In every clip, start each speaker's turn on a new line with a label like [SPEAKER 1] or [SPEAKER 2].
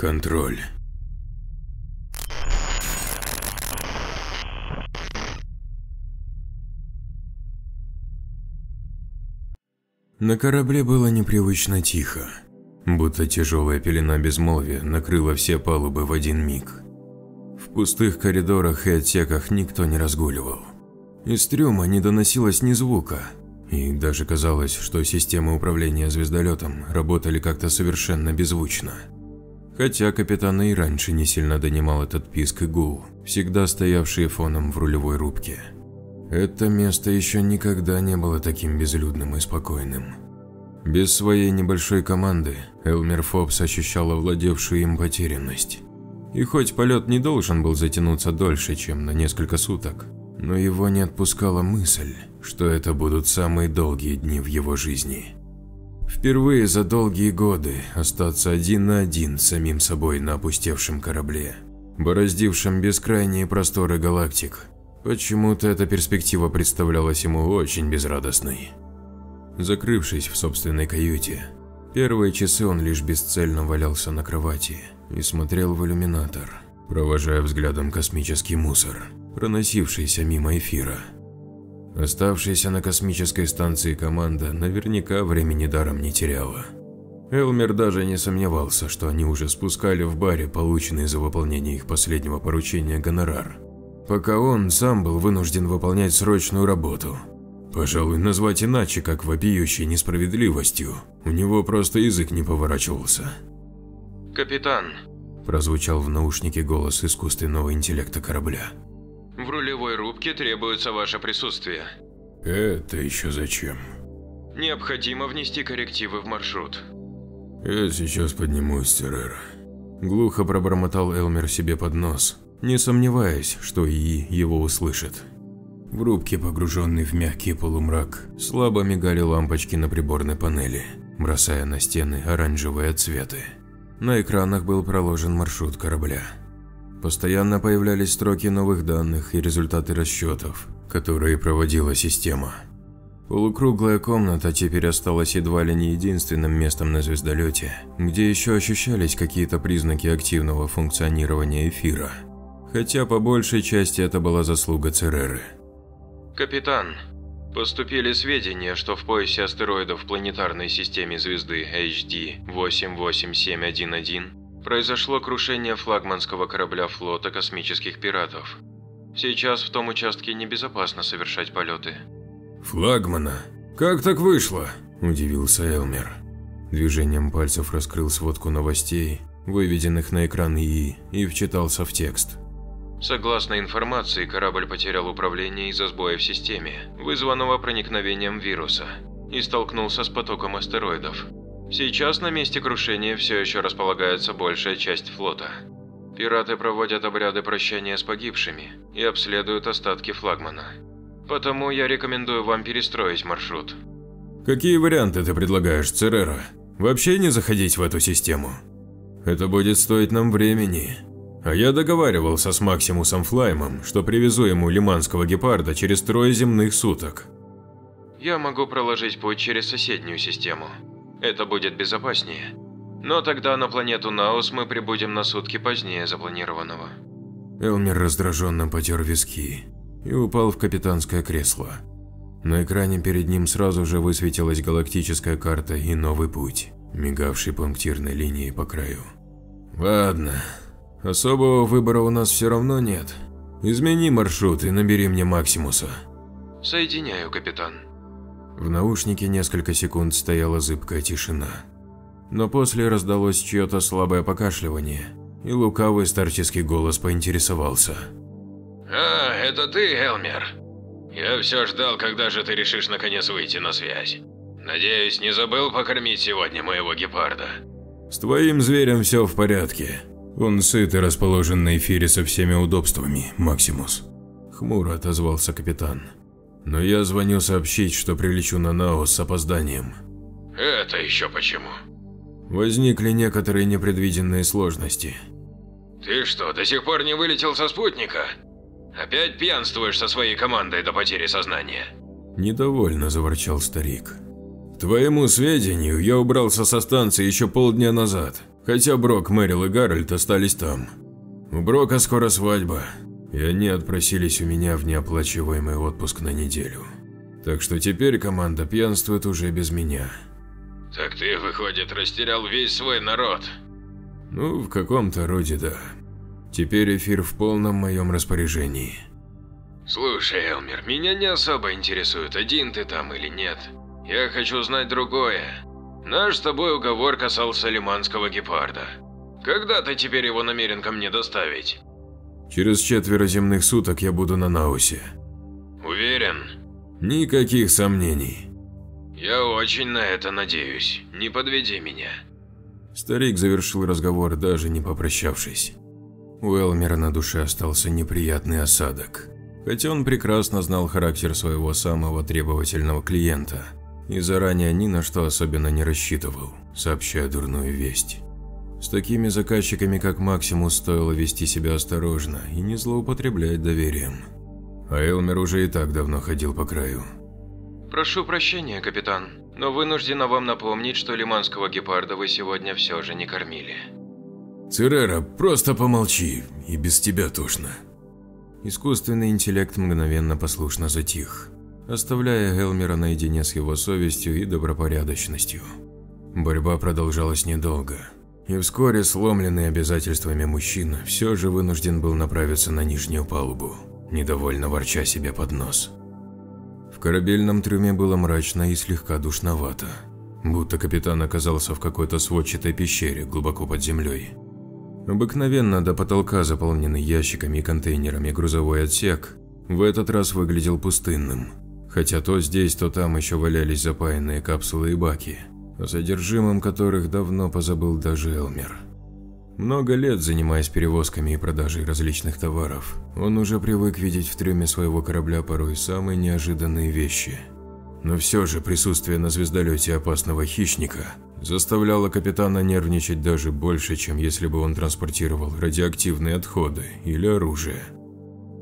[SPEAKER 1] Контроль. На корабле было непривычно тихо, будто тяжелая пелена безмолвия накрыла все палубы в один миг. В пустых коридорах и отсеках никто не разгуливал. Из трюма не доносилось ни звука, и даже казалось, что системы управления звездолетом работали как-то совершенно беззвучно. Хотя капитан и раньше не сильно донимал этот писк и гул, всегда стоявшие фоном в рулевой рубке. Это место еще никогда не было таким безлюдным и спокойным. Без своей небольшой команды Элмер Фобс ощущал овладевшую им потерянность. И хоть полет не должен был затянуться дольше, чем на несколько суток, но его не отпускала мысль, что это будут самые долгие дни в его жизни. Впервые за долгие годы остаться один на один с самим собой на опустевшем корабле, бороздившем бескрайние просторы галактик, Почему-то эта перспектива представлялась ему очень безрадостной. Закрывшись в собственной каюте, первые часы он лишь бесцельно валялся на кровати и смотрел в иллюминатор, провожая взглядом космический мусор, проносившийся мимо эфира. Оставшаяся на космической станции команда наверняка времени даром не теряла. Элмер даже не сомневался, что они уже спускали в баре полученный за выполнение их последнего поручения гонорар пока он сам был вынужден выполнять срочную работу. Пожалуй, назвать иначе, как вопиющей несправедливостью, у него просто язык не поворачивался.
[SPEAKER 2] «Капитан», –
[SPEAKER 1] прозвучал в наушнике голос искусственного интеллекта корабля.
[SPEAKER 2] «В рулевой рубке требуется ваше присутствие».
[SPEAKER 1] «Это еще зачем?»
[SPEAKER 2] «Необходимо внести коррективы в маршрут».
[SPEAKER 1] «Я сейчас поднимусь, Террера». Глухо пробормотал Элмер себе под нос, не сомневаясь, что ИИ его услышит. В рубке, погруженный в мягкий полумрак, слабо мигали лампочки на приборной панели, бросая на стены оранжевые цветы. На экранах был проложен маршрут корабля. Постоянно появлялись строки новых данных и результаты расчетов, которые проводила система. Полукруглая комната теперь осталась едва ли не единственным местом на звездолете, где еще ощущались какие-то признаки активного функционирования эфира хотя по большей части это была заслуга Цереры.
[SPEAKER 2] «Капитан, поступили сведения, что в поясе астероидов в планетарной системе звезды HD 88711 произошло крушение флагманского корабля флота космических пиратов. Сейчас в том участке небезопасно совершать полеты».
[SPEAKER 1] «Флагмана? Как так вышло?» – удивился Элмер. Движением пальцев раскрыл сводку новостей, выведенных на экран ИИ, и вчитался в текст.
[SPEAKER 2] Согласно информации, корабль потерял управление из-за сбоя в системе, вызванного проникновением вируса, и столкнулся с потоком астероидов. Сейчас на месте крушения все еще располагается большая часть флота. Пираты проводят обряды прощания с погибшими и обследуют остатки флагмана. Потому я рекомендую вам перестроить маршрут.
[SPEAKER 1] Какие варианты ты предлагаешь, Церера? Вообще не заходить в эту систему? Это будет стоить нам времени, а я договаривался с Максимусом Флаймом, что привезу ему лиманского гепарда через трое земных суток.
[SPEAKER 2] Я могу проложить путь через соседнюю систему. Это будет безопаснее. Но тогда на планету Наус мы прибудем на сутки позднее запланированного.
[SPEAKER 1] Элмер раздраженно потер виски и упал в капитанское кресло. На экране перед ним сразу же высветилась галактическая карта и новый путь, мигавший пунктирной линией по краю. Ладно, Особого выбора у нас все равно нет. Измени маршрут и набери мне Максимуса.
[SPEAKER 2] Соединяю, капитан.
[SPEAKER 1] В наушнике несколько секунд стояла зыбкая тишина. Но после раздалось чье-то слабое покашливание, и лукавый старческий голос поинтересовался.
[SPEAKER 2] «А, это ты, Элмер? Я все ждал, когда же ты решишь наконец выйти на связь. Надеюсь, не забыл покормить сегодня моего гепарда?»
[SPEAKER 1] «С твоим зверем все в порядке. Он сыт и расположен на эфире со всеми удобствами, Максимус. Хмуро отозвался капитан. Но я звоню сообщить, что прилечу на Наос с опозданием.
[SPEAKER 2] Это еще почему?
[SPEAKER 1] Возникли некоторые непредвиденные сложности.
[SPEAKER 2] Ты что, до сих пор не вылетел со спутника? Опять пьянствуешь со своей командой до потери сознания?
[SPEAKER 1] Недовольно заворчал старик. К твоему сведению, я убрался со станции еще полдня назад Хотя Брок, Мэрил и Гарольд остались там. У Брока скоро свадьба, и они отпросились у меня в неоплачиваемый отпуск на неделю. Так что теперь команда пьянствует уже без меня.
[SPEAKER 2] Так ты, выходит, растерял весь свой народ.
[SPEAKER 1] Ну, в каком-то роде да. Теперь эфир в полном моем распоряжении.
[SPEAKER 2] Слушай, Элмер, меня не особо интересует, один ты там или нет. Я хочу знать другое. Наш с тобой уговор касался лиманского гепарда. Когда ты теперь его намерен ко мне доставить?
[SPEAKER 1] Через четверо земных суток я буду на Наусе.
[SPEAKER 2] Уверен?
[SPEAKER 1] Никаких сомнений.
[SPEAKER 2] Я очень на это надеюсь. Не подведи меня.
[SPEAKER 1] Старик завершил разговор, даже не попрощавшись. У Элмера на душе остался неприятный осадок. Хотя он прекрасно знал характер своего самого требовательного клиента и заранее ни на что особенно не рассчитывал, сообщая дурную весть. С такими заказчиками, как Максимус, стоило вести себя осторожно и не злоупотреблять доверием. А Элмер уже и так давно ходил по краю.
[SPEAKER 2] Прошу прощения, капитан, но вынуждена вам напомнить, что лиманского гепарда вы сегодня все же не кормили.
[SPEAKER 1] Церера, просто помолчи, и без тебя тошно. Искусственный интеллект мгновенно послушно затих, оставляя Элмера наедине с его совестью и добропорядочностью. Борьба продолжалась недолго. И вскоре сломленный обязательствами мужчина все же вынужден был направиться на нижнюю палубу, недовольно ворча себе под нос. В корабельном трюме было мрачно и слегка душновато, будто капитан оказался в какой-то сводчатой пещере глубоко под землей. Обыкновенно до потолка заполненный ящиками и контейнерами грузовой отсек в этот раз выглядел пустынным, хотя то здесь, то там еще валялись запаянные капсулы и баки – о содержимом которых давно позабыл даже Элмер. Много лет занимаясь перевозками и продажей различных товаров, он уже привык видеть в трюме своего корабля порой самые неожиданные вещи. Но все же присутствие на звездолете опасного хищника заставляло капитана нервничать даже больше, чем если бы он транспортировал радиоактивные отходы или оружие.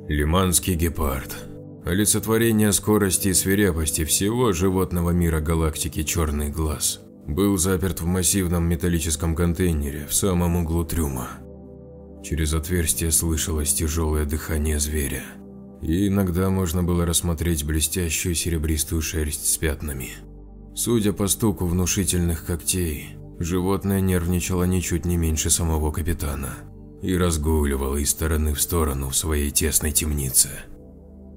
[SPEAKER 1] Лиманский гепард. Олицетворение скорости и свирепости всего животного мира галактики Черный Глаз был заперт в массивном металлическом контейнере в самом углу трюма. Через отверстие слышалось тяжелое дыхание зверя, и иногда можно было рассмотреть блестящую серебристую шерсть с пятнами. Судя по стуку внушительных когтей, животное нервничало ничуть не меньше самого капитана и разгуливало из стороны в сторону в своей тесной темнице.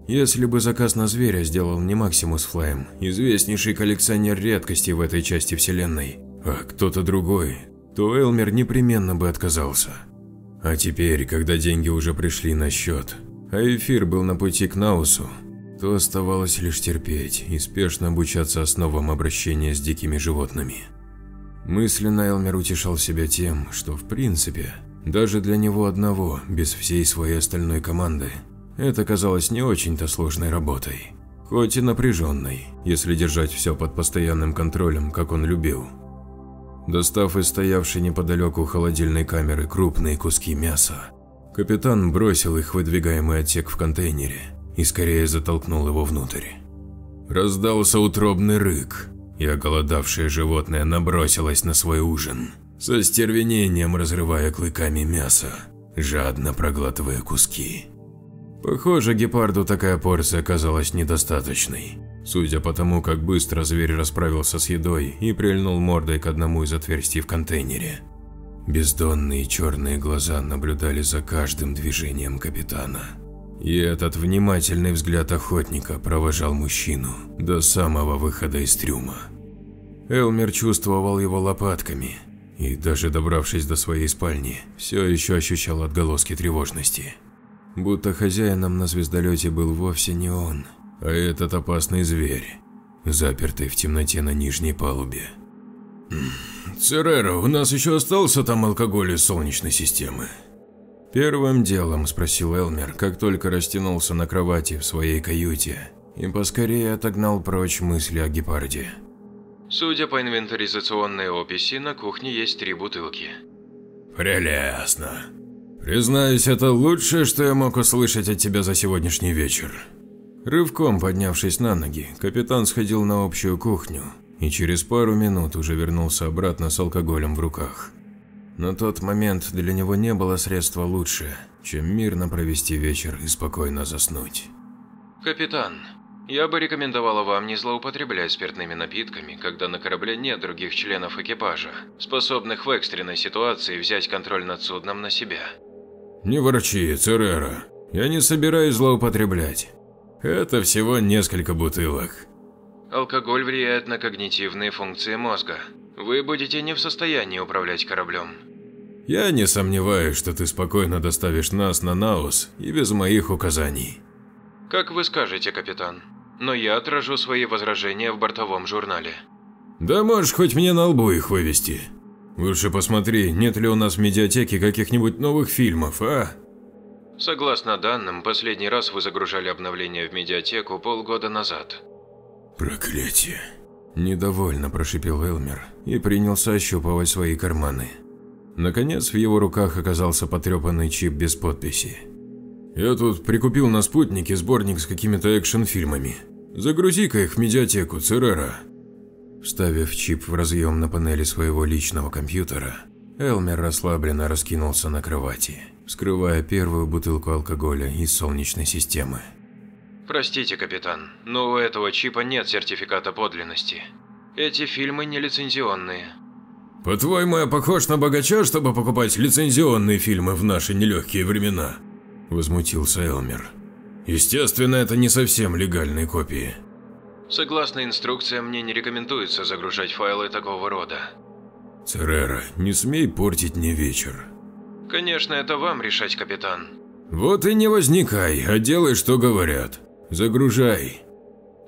[SPEAKER 1] Если бы заказ на зверя сделал не Максимус Флайм, известнейший коллекционер редкостей в этой части вселенной, а кто-то другой, то Элмер непременно бы отказался. А теперь, когда деньги уже пришли на счет, а эфир был на пути к Наусу, то оставалось лишь терпеть и спешно обучаться основам обращения с дикими животными. Мысленно Элмер утешал себя тем, что в принципе, даже для него одного, без всей своей остальной команды, это казалось не очень-то сложной работой, хоть и напряженной, если держать все под постоянным контролем, как он любил. Достав из стоявшей неподалеку холодильной камеры крупные куски мяса, капитан бросил их в выдвигаемый отсек в контейнере и скорее затолкнул его внутрь. Раздался утробный рык, и оголодавшее животное набросилось на свой ужин, со стервенением разрывая клыками мясо, жадно проглатывая куски. Похоже, гепарду такая порция оказалась недостаточной, судя по тому, как быстро зверь расправился с едой и прильнул мордой к одному из отверстий в контейнере. Бездонные черные глаза наблюдали за каждым движением капитана. И этот внимательный взгляд охотника провожал мужчину до самого выхода из трюма. Элмер чувствовал его лопатками и, даже добравшись до своей спальни, все еще ощущал отголоски тревожности. Будто хозяином на звездолете был вовсе не он, а этот опасный зверь, запертый в темноте на нижней палубе. «Церера, у нас еще остался там алкоголь из Солнечной системы?» Первым делом спросил Элмер, как только растянулся на кровати в своей каюте и поскорее отогнал прочь мысли о гепарде.
[SPEAKER 2] Судя по инвентаризационной описи, на кухне есть три бутылки.
[SPEAKER 1] Прелестно. Признаюсь, это лучшее, что я мог услышать от тебя за сегодняшний вечер. Рывком поднявшись на ноги, капитан сходил на общую кухню и через пару минут уже вернулся обратно с алкоголем в руках. На тот момент для него не было средства лучше, чем мирно провести вечер и спокойно заснуть.
[SPEAKER 2] Капитан, я бы рекомендовала вам не злоупотреблять спиртными напитками, когда на корабле нет других членов экипажа, способных в экстренной ситуации взять контроль над судном на себя.
[SPEAKER 1] Не ворчи, Церера. Я не собираюсь злоупотреблять. Это всего несколько бутылок.
[SPEAKER 2] Алкоголь влияет на когнитивные функции мозга. Вы будете не в состоянии управлять кораблем.
[SPEAKER 1] Я не сомневаюсь, что ты спокойно доставишь нас на Наус и без моих указаний.
[SPEAKER 2] Как вы скажете, капитан но я отражу свои возражения в бортовом журнале.
[SPEAKER 1] Да можешь хоть мне на лбу их вывести. Лучше посмотри, нет ли у нас в медиатеке каких-нибудь новых фильмов, а?
[SPEAKER 2] Согласно данным, последний раз вы загружали обновление в медиатеку полгода назад.
[SPEAKER 1] Проклятие. Недовольно прошипел Элмер и принялся ощупывать свои карманы. Наконец в его руках оказался потрепанный чип без подписи. «Я тут прикупил на спутнике сборник с какими-то экшн-фильмами. Загрузи-ка их в медиатеку Церера. Вставив чип в разъем на панели своего личного компьютера, Элмер расслабленно раскинулся на кровати, вскрывая первую бутылку алкоголя из Солнечной системы.
[SPEAKER 2] Простите, капитан, но у этого чипа нет сертификата подлинности. Эти фильмы не лицензионные.
[SPEAKER 1] По-твоему, я похож на богача, чтобы покупать лицензионные фильмы в наши нелегкие времена? Возмутился Элмер. Естественно, это не совсем легальные копии.
[SPEAKER 2] Согласно инструкциям, мне не рекомендуется загружать файлы такого рода.
[SPEAKER 1] Церера, не смей портить мне вечер.
[SPEAKER 2] Конечно, это вам решать, капитан.
[SPEAKER 1] Вот и не возникай, а делай, что говорят. Загружай.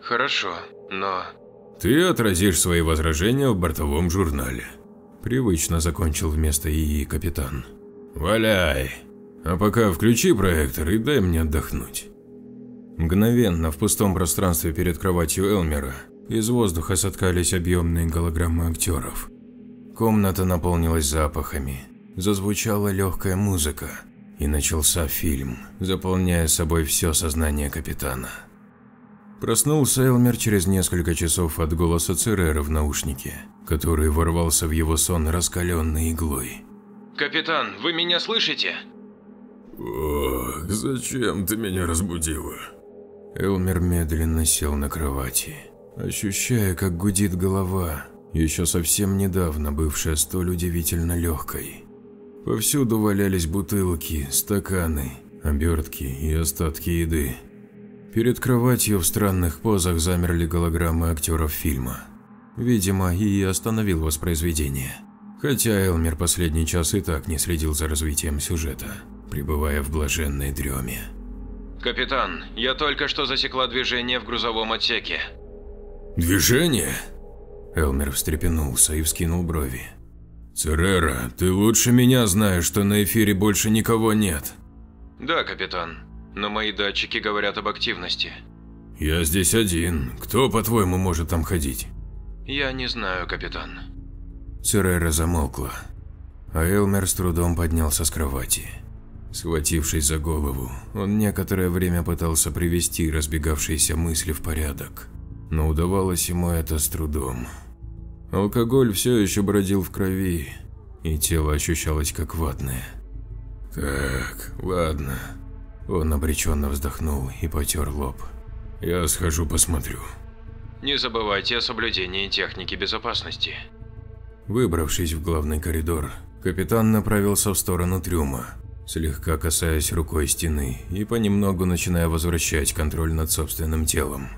[SPEAKER 2] Хорошо, но...
[SPEAKER 1] Ты отразишь свои возражения в бортовом журнале. Привычно закончил вместо ИИ капитан. Валяй. А пока включи проектор и дай мне отдохнуть. Мгновенно в пустом пространстве перед кроватью Элмера из воздуха соткались объемные голограммы актеров. Комната наполнилась запахами, зазвучала легкая музыка, и начался фильм, заполняя собой все сознание капитана. Проснулся Элмер через несколько часов от голоса Церера в наушнике, который ворвался в его сон раскаленной иглой.
[SPEAKER 2] «Капитан, вы меня слышите?»
[SPEAKER 1] «Ох, зачем ты меня разбудила?» Элмер медленно сел на кровати, ощущая, как гудит голова, еще совсем недавно бывшая столь удивительно легкой. Повсюду валялись бутылки, стаканы, обертки и остатки еды. Перед кроватью в странных позах замерли голограммы актеров фильма. Видимо, и остановил воспроизведение. Хотя Элмер последний час и так не следил за развитием сюжета, пребывая в блаженной дреме.
[SPEAKER 2] «Капитан, я только что засекла движение в грузовом отсеке».
[SPEAKER 1] «Движение?» Элмер встрепенулся и вскинул брови. «Церера, ты лучше меня знаешь, что на эфире больше никого нет».
[SPEAKER 2] «Да, капитан, но мои датчики говорят об активности».
[SPEAKER 1] «Я здесь один. Кто, по-твоему, может там ходить?»
[SPEAKER 2] «Я не знаю, капитан».
[SPEAKER 1] Церера замолкла, а Элмер с трудом поднялся с кровати. Схватившись за голову, он некоторое время пытался привести разбегавшиеся мысли в порядок, но удавалось ему это с трудом. Алкоголь все еще бродил в крови, и тело ощущалось как ватное. «Так, ладно». Он обреченно вздохнул и потер лоб. «Я схожу посмотрю».
[SPEAKER 2] «Не забывайте о соблюдении техники безопасности».
[SPEAKER 1] Выбравшись в главный коридор, капитан направился в сторону трюма, слегка касаясь рукой стены и понемногу начиная возвращать контроль над собственным телом.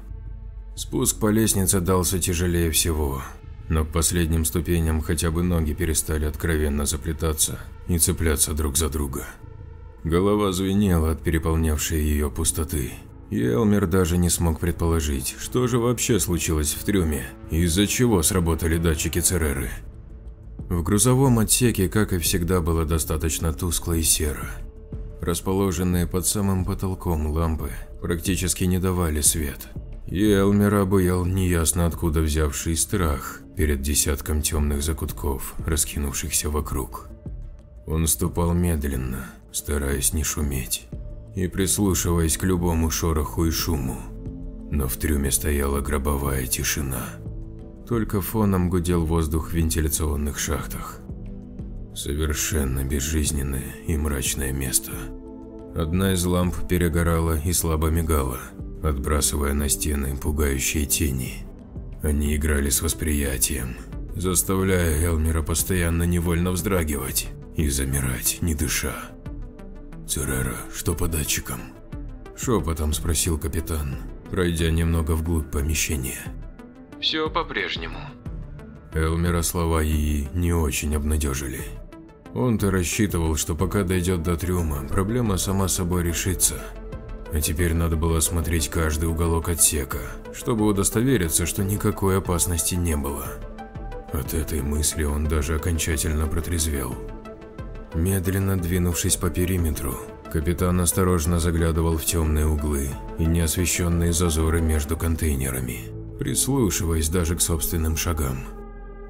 [SPEAKER 1] Спуск по лестнице дался тяжелее всего, но к последним ступеням хотя бы ноги перестали откровенно заплетаться и цепляться друг за друга. Голова звенела от переполнявшей ее пустоты, и Элмер даже не смог предположить, что же вообще случилось в трюме и из-за чего сработали датчики Цереры. В грузовом отсеке, как и всегда, было достаточно тускло и серо. Расположенные под самым потолком лампы практически не давали свет. И Элмера обуял неясно откуда взявший страх перед десятком темных закутков, раскинувшихся вокруг. Он ступал медленно, стараясь не шуметь, и прислушиваясь к любому шороху и шуму. Но в трюме стояла гробовая тишина. Только фоном гудел воздух в вентиляционных шахтах. Совершенно безжизненное и мрачное место. Одна из ламп перегорала и слабо мигала, отбрасывая на стены пугающие тени. Они играли с восприятием, заставляя Элмера постоянно невольно вздрагивать и замирать, не дыша. «Церера, что по датчикам?» Шепотом спросил капитан, пройдя немного вглубь помещения.
[SPEAKER 2] Все по-прежнему.
[SPEAKER 1] Элмера слова ей не очень обнадежили. Он-то рассчитывал, что пока дойдет до трюма, проблема сама собой решится. А теперь надо было осмотреть каждый уголок отсека, чтобы удостовериться, что никакой опасности не было. От этой мысли он даже окончательно протрезвел. Медленно двинувшись по периметру, капитан осторожно заглядывал в темные углы и неосвещенные зазоры между контейнерами, прислушиваясь даже к собственным шагам.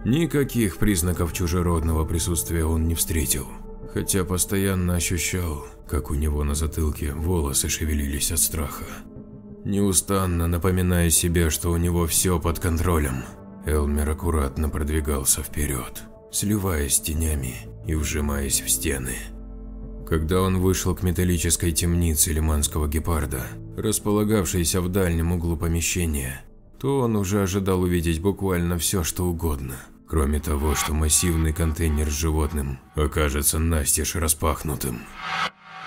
[SPEAKER 1] Никаких признаков чужеродного присутствия он не встретил, хотя постоянно ощущал, как у него на затылке волосы шевелились от страха. Неустанно напоминая себе, что у него все под контролем, Элмер аккуратно продвигался вперед, сливаясь с тенями и вжимаясь в стены. Когда он вышел к металлической темнице лиманского гепарда, располагавшейся в дальнем углу помещения, то он уже ожидал увидеть буквально все, что угодно – Кроме того, что массивный контейнер с животным окажется настежь распахнутым.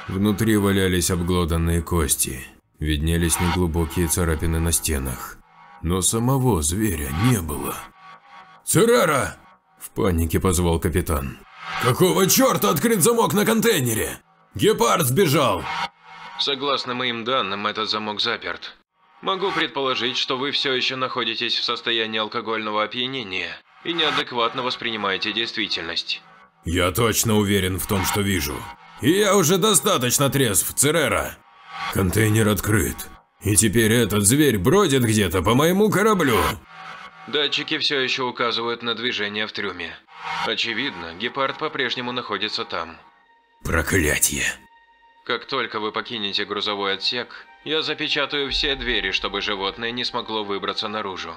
[SPEAKER 1] Внутри валялись обглоданные кости, виднелись неглубокие царапины на стенах. Но самого зверя не было. «Церера!» – в панике позвал капитан. «Какого черта открыт замок на контейнере? Гепард сбежал!»
[SPEAKER 2] Согласно моим данным, этот замок заперт. Могу предположить, что вы все еще находитесь в состоянии алкогольного опьянения и неадекватно воспринимаете действительность.
[SPEAKER 1] Я точно уверен в том, что вижу. И я уже достаточно трезв, Церера. Контейнер открыт. И теперь этот зверь бродит где-то по моему кораблю.
[SPEAKER 2] Датчики все еще указывают на движение в трюме. Очевидно, гепард по-прежнему находится там.
[SPEAKER 1] Проклятье.
[SPEAKER 2] Как только вы покинете грузовой отсек, я запечатаю все двери, чтобы животное не смогло выбраться наружу.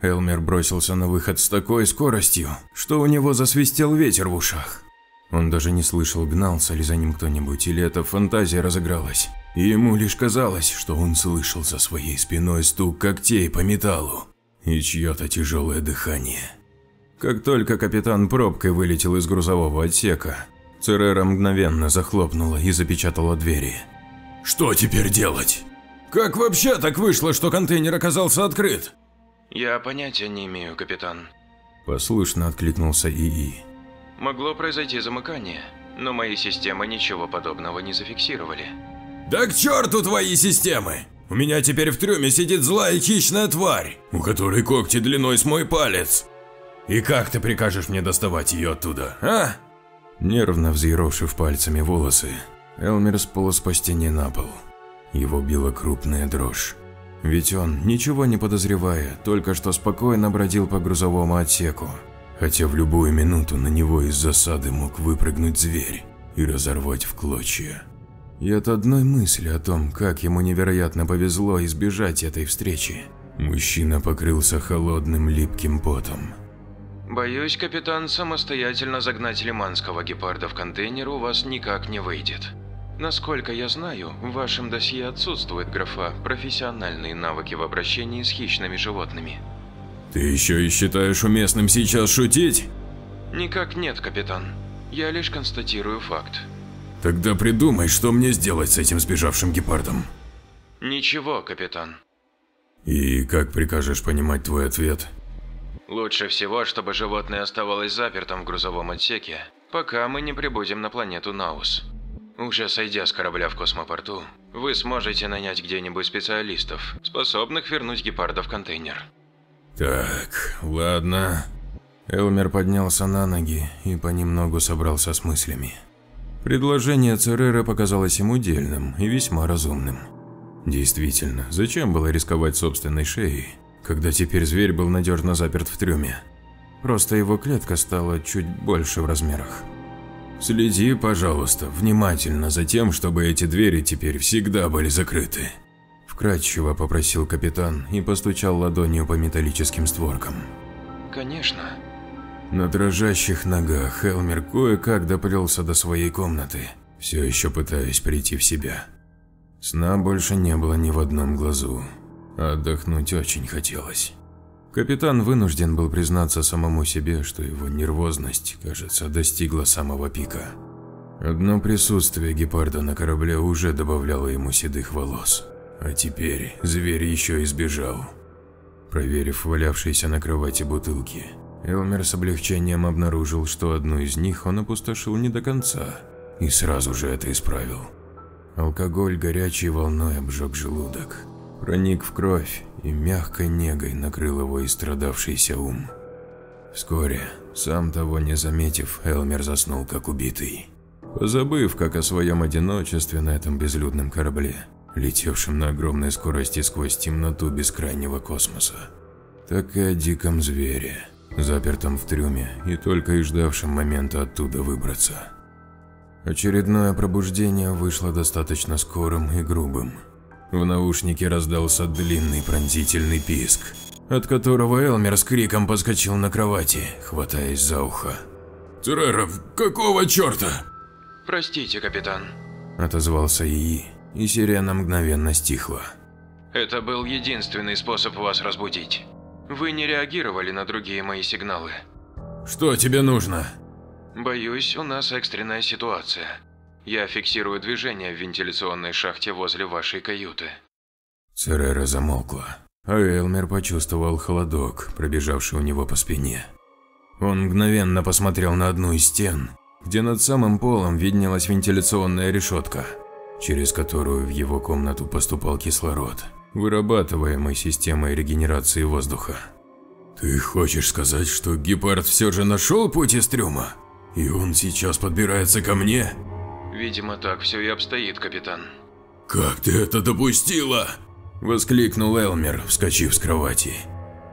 [SPEAKER 1] Элмер бросился на выход с такой скоростью, что у него засвистел ветер в ушах. Он даже не слышал, гнался ли за ним кто-нибудь, или эта фантазия разыгралась. И ему лишь казалось, что он слышал за своей спиной стук когтей по металлу и чье-то тяжелое дыхание. Как только капитан пробкой вылетел из грузового отсека, Церера мгновенно захлопнула и запечатала двери. «Что теперь делать? Как вообще так вышло, что контейнер оказался открыт?»
[SPEAKER 2] «Я понятия не имею, капитан».
[SPEAKER 1] Послушно откликнулся ИИ.
[SPEAKER 2] «Могло произойти замыкание, но мои системы ничего подобного не зафиксировали».
[SPEAKER 1] «Да к черту твои системы! У меня теперь в трюме сидит злая хищная тварь, у которой когти длиной с мой палец. И как ты прикажешь мне доставать ее оттуда, а?» Нервно взъерошив пальцами волосы, Элмер сполз по стене на пол. Его била крупная дрожь. Ведь он, ничего не подозревая, только что спокойно бродил по грузовому отсеку, хотя в любую минуту на него из засады мог выпрыгнуть зверь и разорвать в клочья. И от одной мысли о том, как ему невероятно повезло избежать этой встречи, мужчина покрылся холодным липким потом.
[SPEAKER 2] «Боюсь, капитан, самостоятельно загнать лиманского гепарда в контейнер у вас никак не выйдет», Насколько я знаю, в вашем досье отсутствует графа «Профессиональные навыки в обращении с хищными животными».
[SPEAKER 1] Ты еще и считаешь уместным сейчас шутить?
[SPEAKER 2] Никак нет, капитан. Я лишь констатирую факт.
[SPEAKER 1] Тогда придумай, что мне сделать с этим сбежавшим гепардом.
[SPEAKER 2] Ничего, капитан.
[SPEAKER 1] И как прикажешь понимать твой ответ?
[SPEAKER 2] Лучше всего, чтобы животное оставалось запертым в грузовом отсеке, пока мы не прибудем на планету Наус. Уже сойдя с корабля в космопорту, вы сможете нанять где-нибудь специалистов, способных вернуть гепарда в контейнер.
[SPEAKER 1] Так, ладно. Элмер поднялся на ноги и понемногу собрался с мыслями. Предложение Цереры показалось ему дельным и весьма разумным. Действительно, зачем было рисковать собственной шеей, когда теперь зверь был надежно заперт в трюме? Просто его клетка стала чуть больше в размерах. Следи, пожалуйста, внимательно за тем, чтобы эти двери теперь всегда были закрыты. Вкратчиво попросил капитан и постучал ладонью по металлическим створкам.
[SPEAKER 2] Конечно.
[SPEAKER 1] На дрожащих ногах Элмер кое-как доплелся до своей комнаты, все еще пытаясь прийти в себя. Сна больше не было ни в одном глазу, отдохнуть очень хотелось. Капитан вынужден был признаться самому себе, что его нервозность, кажется, достигла самого пика. Одно присутствие гепарда на корабле уже добавляло ему седых волос, а теперь зверь еще и сбежал. Проверив валявшиеся на кровати бутылки, Элмер с облегчением обнаружил, что одну из них он опустошил не до конца, и сразу же это исправил. Алкоголь горячей волной обжег желудок, проник в кровь и мягкой негой накрыл его истрадавшийся ум. Вскоре, сам того не заметив, Элмер заснул как убитый, позабыв как о своем одиночестве на этом безлюдном корабле, летевшем на огромной скорости сквозь темноту бескрайнего космоса, так и о диком звере, запертом в трюме и только и ждавшем момента оттуда выбраться. Очередное пробуждение вышло достаточно скорым и грубым. В наушнике раздался длинный пронзительный писк, от которого Элмер с криком подскочил на кровати, хватаясь за ухо.
[SPEAKER 3] «Цереров, какого черта?»
[SPEAKER 2] «Простите, капитан», –
[SPEAKER 1] отозвался ИИ, и сирена мгновенно стихла.
[SPEAKER 2] «Это был единственный способ вас разбудить. Вы не реагировали на другие мои сигналы.
[SPEAKER 3] Что тебе нужно?
[SPEAKER 2] Боюсь, у нас экстренная ситуация. Я фиксирую движение в вентиляционной шахте возле вашей каюты.
[SPEAKER 1] Церера замолкла, а Элмер почувствовал холодок, пробежавший у него по спине. Он мгновенно посмотрел на одну из стен, где над самым полом виднелась вентиляционная решетка, через которую в его комнату поступал кислород вырабатываемой системой регенерации воздуха.
[SPEAKER 3] Ты хочешь сказать, что гепард все же нашел путь из трюма? И он сейчас подбирается ко мне?
[SPEAKER 2] Видимо, так все и обстоит, капитан.
[SPEAKER 3] Как ты это допустила?
[SPEAKER 1] Воскликнул Элмер, вскочив с кровати.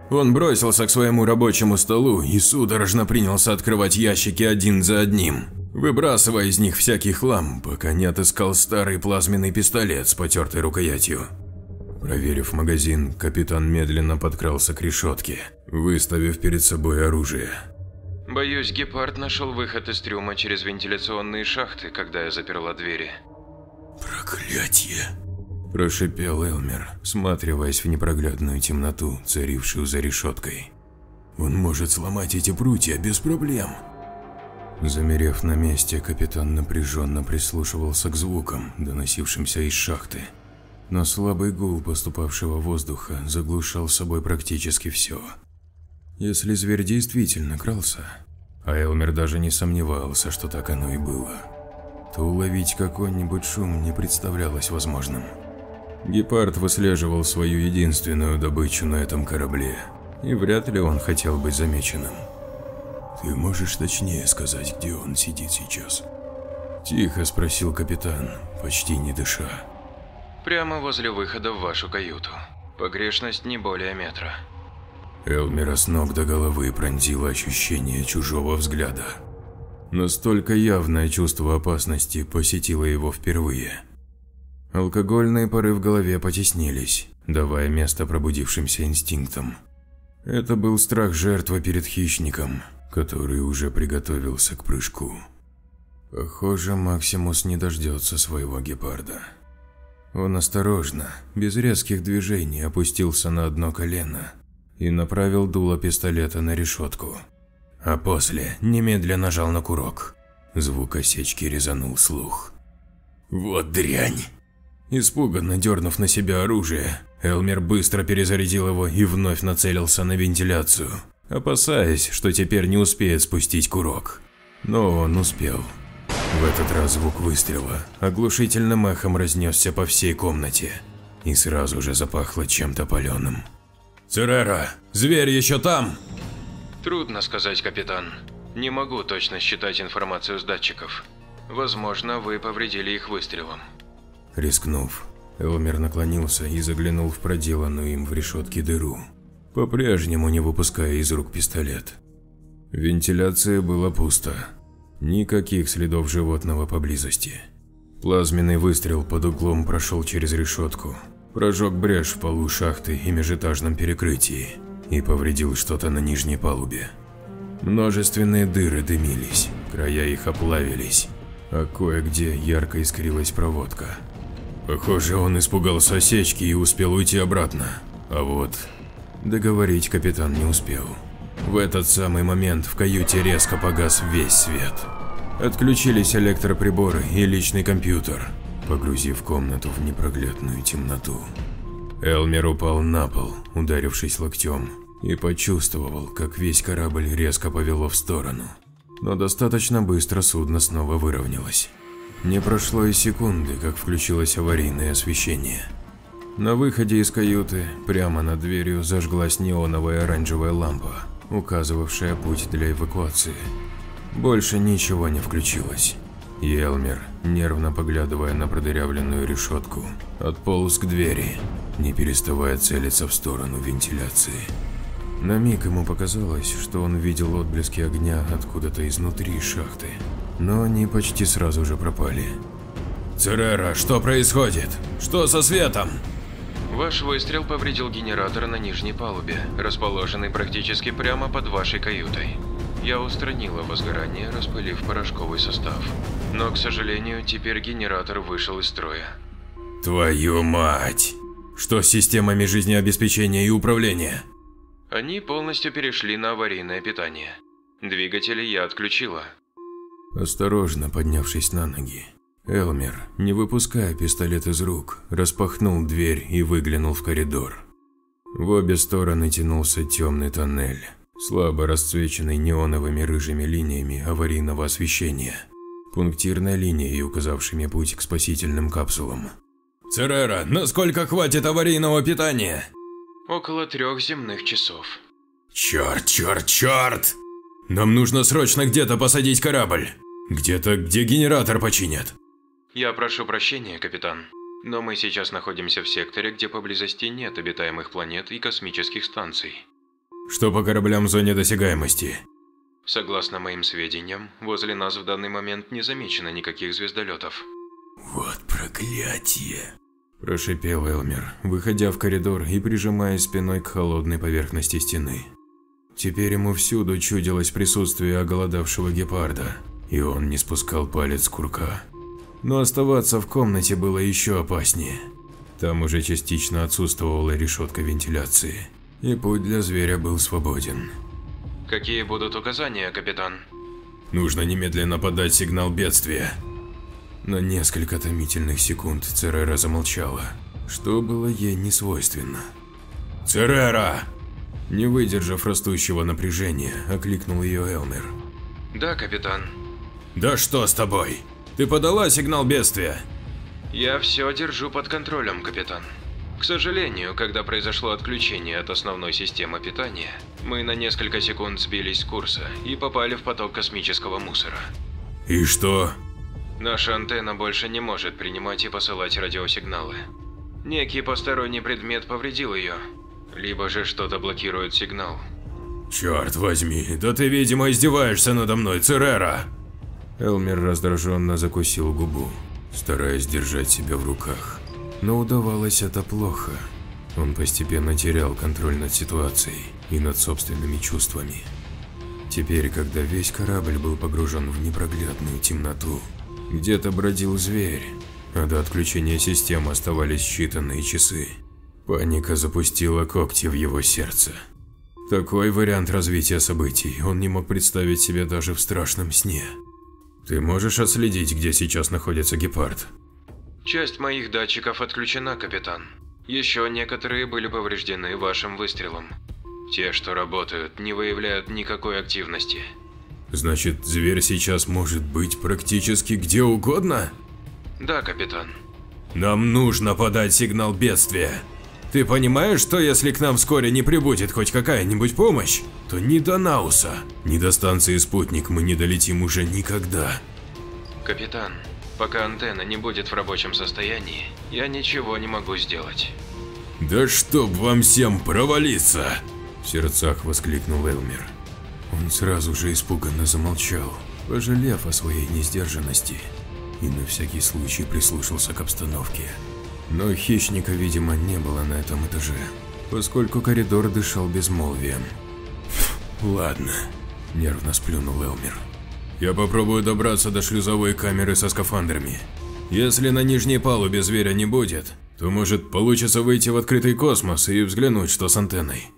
[SPEAKER 1] Он бросился к своему рабочему столу и судорожно принялся открывать ящики один за одним, выбрасывая из них всякий хлам, пока не отыскал старый плазменный пистолет с потертой рукоятью. Проверив магазин, капитан медленно подкрался к решетке, выставив перед собой оружие.
[SPEAKER 2] Боюсь, гепард нашел выход из трюма через вентиляционные шахты, когда я заперла двери.
[SPEAKER 3] Проклятие!
[SPEAKER 1] Прошипел Элмер, всматриваясь в непроглядную темноту, царившую за решеткой.
[SPEAKER 3] Он может сломать эти прутья без проблем.
[SPEAKER 1] Замерев на месте, капитан напряженно прислушивался к звукам, доносившимся из шахты но слабый гул поступавшего воздуха заглушал собой практически все. Если зверь действительно крался, а Элмер даже не сомневался, что так оно и было, то уловить какой-нибудь шум не представлялось возможным. Гепард выслеживал свою единственную добычу на этом корабле, и вряд ли он хотел быть замеченным.
[SPEAKER 3] «Ты можешь точнее сказать, где он сидит сейчас?»
[SPEAKER 1] Тихо спросил капитан, почти не дыша.
[SPEAKER 2] Прямо возле выхода в вашу каюту. Погрешность не более метра.
[SPEAKER 1] Элмера с ног до головы пронзило ощущение чужого взгляда. Настолько явное чувство опасности посетило его впервые. Алкогольные пары в голове потеснились, давая место пробудившимся инстинктам. Это был страх жертвы перед хищником, который уже приготовился к прыжку. Похоже, Максимус не дождется своего гепарда. Он осторожно, без резких движений, опустился на одно колено и направил дуло пистолета на решетку. А после немедленно нажал на курок. Звук осечки резанул слух.
[SPEAKER 3] «Вот дрянь!»
[SPEAKER 1] Испуганно дернув на себя оружие, Элмер быстро перезарядил его и вновь нацелился на вентиляцию, опасаясь, что теперь не успеет спустить курок. Но он успел. В этот раз звук выстрела оглушительным эхом разнесся по всей комнате и сразу же запахло чем-то паленым.
[SPEAKER 3] «Церера, зверь еще там?»
[SPEAKER 2] Трудно сказать, капитан. Не могу точно считать информацию с датчиков. Возможно, вы повредили их выстрелом.
[SPEAKER 1] Рискнув, Элмер наклонился и заглянул в проделанную им в решетке дыру, по-прежнему не выпуская из рук пистолет. Вентиляция была пуста, Никаких следов животного поблизости. Плазменный выстрел под углом прошел через решетку, прожег брешь в полу шахты и межэтажном перекрытии и повредил что-то на нижней палубе. Множественные дыры дымились, края их оплавились, а кое-где ярко искрилась проводка. Похоже, он испугался осечки и успел уйти обратно. А вот договорить капитан не успел. В этот самый момент в каюте резко погас весь свет. Отключились электроприборы и личный компьютер, погрузив комнату в непроглядную темноту. Элмер упал на пол, ударившись локтем, и почувствовал, как весь корабль резко повело в сторону. Но достаточно быстро судно снова выровнялось. Не прошло и секунды, как включилось аварийное освещение. На выходе из каюты прямо над дверью зажглась неоновая оранжевая лампа, указывавшая путь для эвакуации. Больше ничего не включилось. Елмер, нервно поглядывая на продырявленную решетку, отполз к двери, не переставая целиться в сторону вентиляции. На миг ему показалось, что он видел отблески огня откуда-то изнутри шахты, но они почти сразу же пропали.
[SPEAKER 3] «Церера, что происходит? Что со светом?»
[SPEAKER 2] Ваш выстрел повредил генератор на нижней палубе, расположенный практически прямо под вашей каютой. Я устранила возгорание, распылив порошковый состав. Но, к сожалению, теперь генератор вышел из строя.
[SPEAKER 3] Твою мать! Что с системами жизнеобеспечения и управления?
[SPEAKER 2] Они полностью перешли на аварийное питание. Двигатели я отключила.
[SPEAKER 1] Осторожно поднявшись на ноги, Элмер, не выпуская пистолет из рук, распахнул дверь и выглянул в коридор. В обе стороны тянулся темный тоннель, слабо расцвеченный неоновыми рыжими линиями аварийного освещения, пунктирной линией, указавшими путь к спасительным капсулам.
[SPEAKER 3] «Церера, насколько хватит аварийного питания?»
[SPEAKER 2] Около трех земных часов.
[SPEAKER 3] Черт, черт, черт! Нам нужно срочно где-то посадить корабль. Где-то, где генератор починят.
[SPEAKER 2] Я прошу прощения, капитан. Но мы сейчас находимся в секторе, где поблизости нет обитаемых планет и космических станций.
[SPEAKER 3] Что по кораблям в зоне досягаемости?
[SPEAKER 2] Согласно моим сведениям, возле нас в данный момент не замечено никаких звездолетов.
[SPEAKER 3] Вот проклятие.
[SPEAKER 1] Прошипел Элмер, выходя в коридор и прижимаясь спиной к холодной поверхности стены. Теперь ему всюду чудилось присутствие оголодавшего гепарда, и он не спускал палец с курка. Но оставаться в комнате было еще опаснее. Там уже частично отсутствовала решетка вентиляции, и путь для зверя был свободен.
[SPEAKER 2] Какие будут указания, капитан?
[SPEAKER 3] Нужно немедленно подать сигнал бедствия.
[SPEAKER 1] На несколько томительных секунд Церера замолчала, что было ей не свойственно.
[SPEAKER 3] «Церера!»
[SPEAKER 1] Не выдержав растущего напряжения, окликнул ее Элмер.
[SPEAKER 2] Да, капитан.
[SPEAKER 3] «Да что с тобой? Ты подала сигнал бедствия?»
[SPEAKER 2] Я все держу под контролем, капитан. К сожалению, когда произошло отключение от основной системы питания, мы на несколько секунд сбились с курса и попали в поток космического мусора.
[SPEAKER 3] «И что?»
[SPEAKER 2] Наша антенна больше не может принимать и посылать радиосигналы. Некий посторонний предмет повредил ее, либо же что-то блокирует сигнал.
[SPEAKER 3] Черт возьми, да ты, видимо, издеваешься надо мной, Церера!
[SPEAKER 1] Элмер раздраженно закусил губу, стараясь держать себя в руках. Но удавалось это плохо. Он постепенно терял контроль над ситуацией и над собственными чувствами. Теперь, когда весь корабль был погружен в непроглядную темноту, где-то бродил зверь, а до отключения системы оставались считанные часы. Паника запустила когти в его сердце. Такой вариант развития событий он не мог представить себе даже в страшном сне. Ты можешь отследить, где сейчас находится гепард?
[SPEAKER 2] Часть моих датчиков отключена, капитан. Еще некоторые были повреждены вашим выстрелом. Те, что работают, не выявляют никакой активности.
[SPEAKER 3] Значит, зверь сейчас может быть практически где угодно?
[SPEAKER 2] Да, капитан.
[SPEAKER 3] Нам нужно подать сигнал бедствия. Ты понимаешь, что если к нам вскоре не прибудет хоть какая-нибудь помощь, то ни до Науса, ни до станции спутник мы не долетим уже никогда.
[SPEAKER 2] Капитан, пока антенна не будет в рабочем состоянии, я ничего не могу сделать.
[SPEAKER 3] Да чтоб вам всем провалиться!
[SPEAKER 1] В сердцах воскликнул Элмер. Он сразу же испуганно замолчал, пожалев о своей несдержанности, и на всякий случай прислушался к обстановке. Но хищника, видимо, не было на этом этаже, поскольку коридор дышал безмолвием.
[SPEAKER 3] Ладно, –
[SPEAKER 1] нервно сплюнул Элмер.
[SPEAKER 3] «Я попробую добраться до шлюзовой камеры со скафандрами. Если на нижней палубе зверя не будет, то может получится выйти в открытый космос и взглянуть, что с антенной».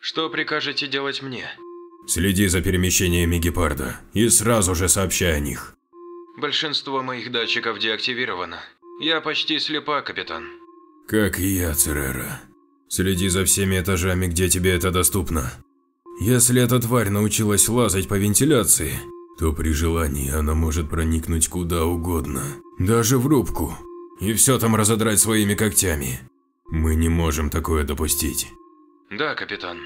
[SPEAKER 2] Что прикажете делать мне?
[SPEAKER 3] Следи за перемещениями гепарда и сразу же сообщай о них.
[SPEAKER 2] Большинство моих датчиков деактивировано. Я почти слепа, капитан.
[SPEAKER 3] Как и я, Церера. Следи за всеми этажами, где тебе это доступно. Если эта тварь научилась лазать по вентиляции, то при желании она может проникнуть куда угодно, даже в рубку, и все там разодрать своими когтями. Мы не можем такое допустить.
[SPEAKER 2] Да, капитан.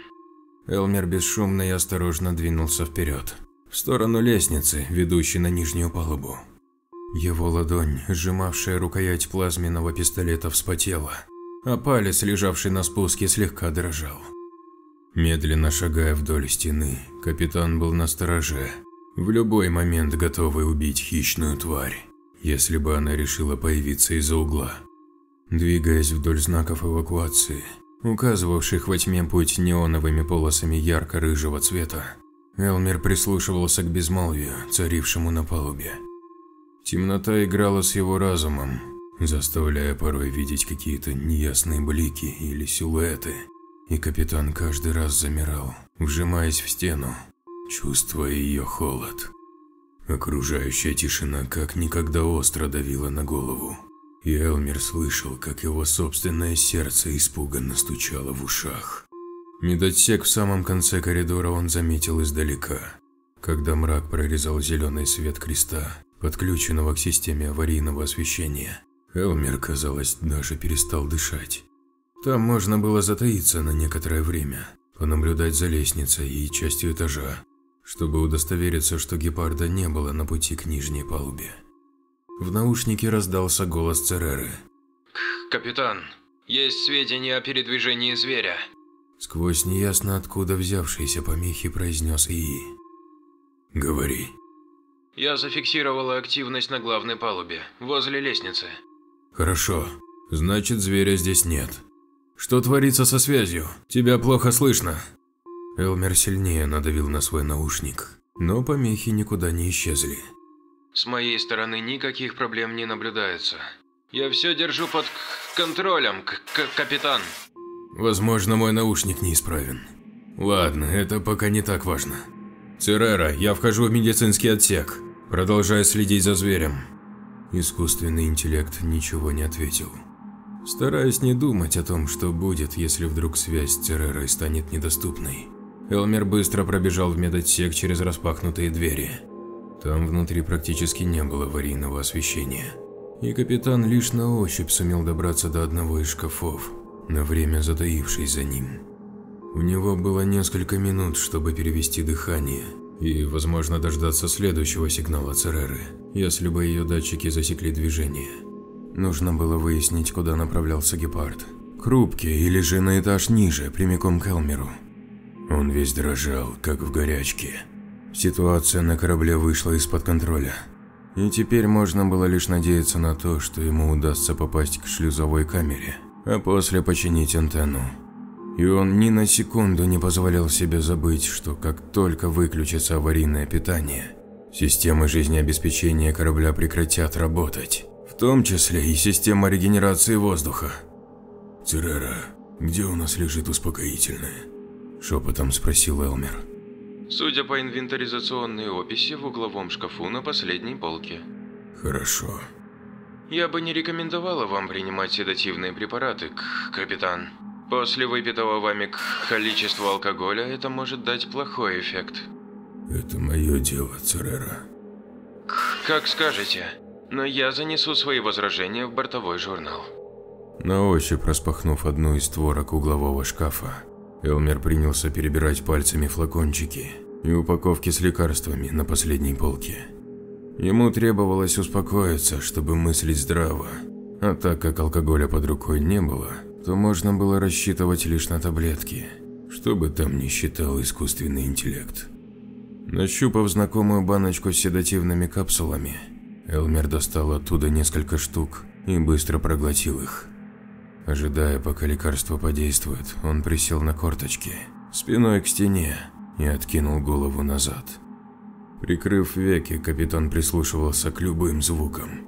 [SPEAKER 1] Элмер бесшумно и осторожно двинулся вперед, в сторону лестницы, ведущей на нижнюю палубу. Его ладонь, сжимавшая рукоять плазменного пистолета, вспотела, а палец, лежавший на спуске, слегка дрожал. Медленно шагая вдоль стены, капитан был настороже, в любой момент готовый убить хищную тварь, если бы она решила появиться из-за угла. Двигаясь вдоль знаков эвакуации, указывавших во тьме путь неоновыми полосами ярко-рыжего цвета, Элмер прислушивался к безмолвию, царившему на палубе. Темнота играла с его разумом, заставляя порой видеть какие-то неясные блики или силуэты, и капитан каждый раз замирал, вжимаясь в стену, чувствуя ее холод. Окружающая тишина как никогда остро давила на голову, и Элмер слышал, как его собственное сердце испуганно стучало в ушах. Медотсек в самом конце коридора он заметил издалека, когда мрак прорезал зеленый свет креста, подключенного к системе аварийного освещения. Элмер, казалось, даже перестал дышать. Там можно было затаиться на некоторое время, понаблюдать за лестницей и частью этажа, чтобы удостовериться, что гепарда не было на пути к нижней палубе. В наушнике раздался голос Цереры.
[SPEAKER 2] Капитан, есть сведения о передвижении зверя.
[SPEAKER 1] Сквозь неясно откуда взявшиеся помехи произнес ИИ. «Говори».
[SPEAKER 2] Я зафиксировала активность на главной палубе, возле лестницы.
[SPEAKER 1] «Хорошо. Значит, зверя здесь нет. Что творится со связью? Тебя плохо слышно». Элмер сильнее надавил на свой наушник, но помехи никуда не исчезли.
[SPEAKER 2] С моей стороны никаких проблем не наблюдается. Я все держу под контролем, капитан.
[SPEAKER 1] Возможно, мой наушник неисправен. Ладно, это пока не так важно. Церера, я вхожу в медицинский отсек. Продолжаю следить за зверем. Искусственный интеллект ничего не ответил. Стараясь не думать о том, что будет, если вдруг связь с Церерой станет недоступной, Элмер быстро пробежал в медотсек через распахнутые двери. Там внутри практически не было аварийного освещения, и капитан лишь на ощупь сумел добраться до одного из шкафов, на время затаившись за ним. У него было несколько минут, чтобы перевести дыхание и, возможно, дождаться следующего сигнала Цереры, если бы ее датчики засекли движение. Нужно было выяснить, куда направлялся гепард. К рубке или же на этаж ниже, прямиком к Элмеру. Он весь дрожал, как в горячке. Ситуация на корабле вышла из-под контроля. И теперь можно было лишь надеяться на то, что ему удастся попасть к шлюзовой камере, а после починить антенну. И он ни на секунду не позволял себе забыть, что как только выключится аварийное питание, системы жизнеобеспечения корабля прекратят работать, в том числе и система регенерации воздуха. «Церера, где у нас лежит успокоительное?» – шепотом спросил Элмер.
[SPEAKER 2] Судя по инвентаризационной описи в угловом шкафу на последней полке.
[SPEAKER 1] Хорошо.
[SPEAKER 2] Я бы не рекомендовала вам принимать седативные препараты, капитан. После выпитого вами количества алкоголя это может дать плохой эффект.
[SPEAKER 1] Это мое дело, Церера.
[SPEAKER 2] Как скажете, но я занесу свои возражения в бортовой журнал.
[SPEAKER 1] На ощупь распахнув одну из створок углового шкафа, Элмер принялся перебирать пальцами флакончики и упаковки с лекарствами на последней полке. Ему требовалось успокоиться, чтобы мыслить здраво, а так как алкоголя под рукой не было, то можно было рассчитывать лишь на таблетки, что бы там ни считал искусственный интеллект. Нащупав знакомую баночку с седативными капсулами, Элмер достал оттуда несколько штук и быстро проглотил их. Ожидая, пока лекарство подействует, он присел на корточки, спиной к стене, и откинул голову назад. Прикрыв веки, капитан прислушивался к любым звукам.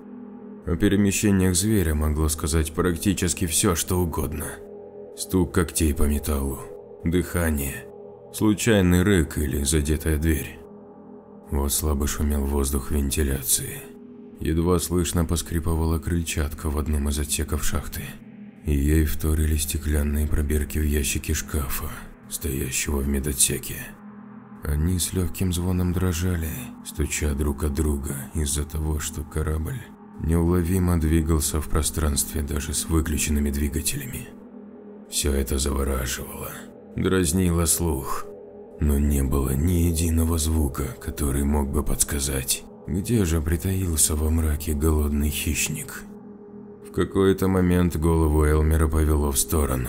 [SPEAKER 1] О перемещениях зверя могло сказать практически все, что угодно. Стук когтей по металлу, дыхание, случайный рык или задетая дверь. Вот слабо шумел воздух вентиляции. Едва слышно поскрипывала крыльчатка в одном из отсеков шахты. И ей вторили стеклянные пробирки в ящике шкафа, стоящего в медотсеке. Они с легким звоном дрожали, стуча друг от друга из-за того, что корабль неуловимо двигался в пространстве даже с выключенными двигателями. Все это завораживало, дразнило слух, но не было ни единого звука, который мог бы подсказать, где же притаился во мраке голодный хищник. В какой-то момент голову Элмера повело в сторону,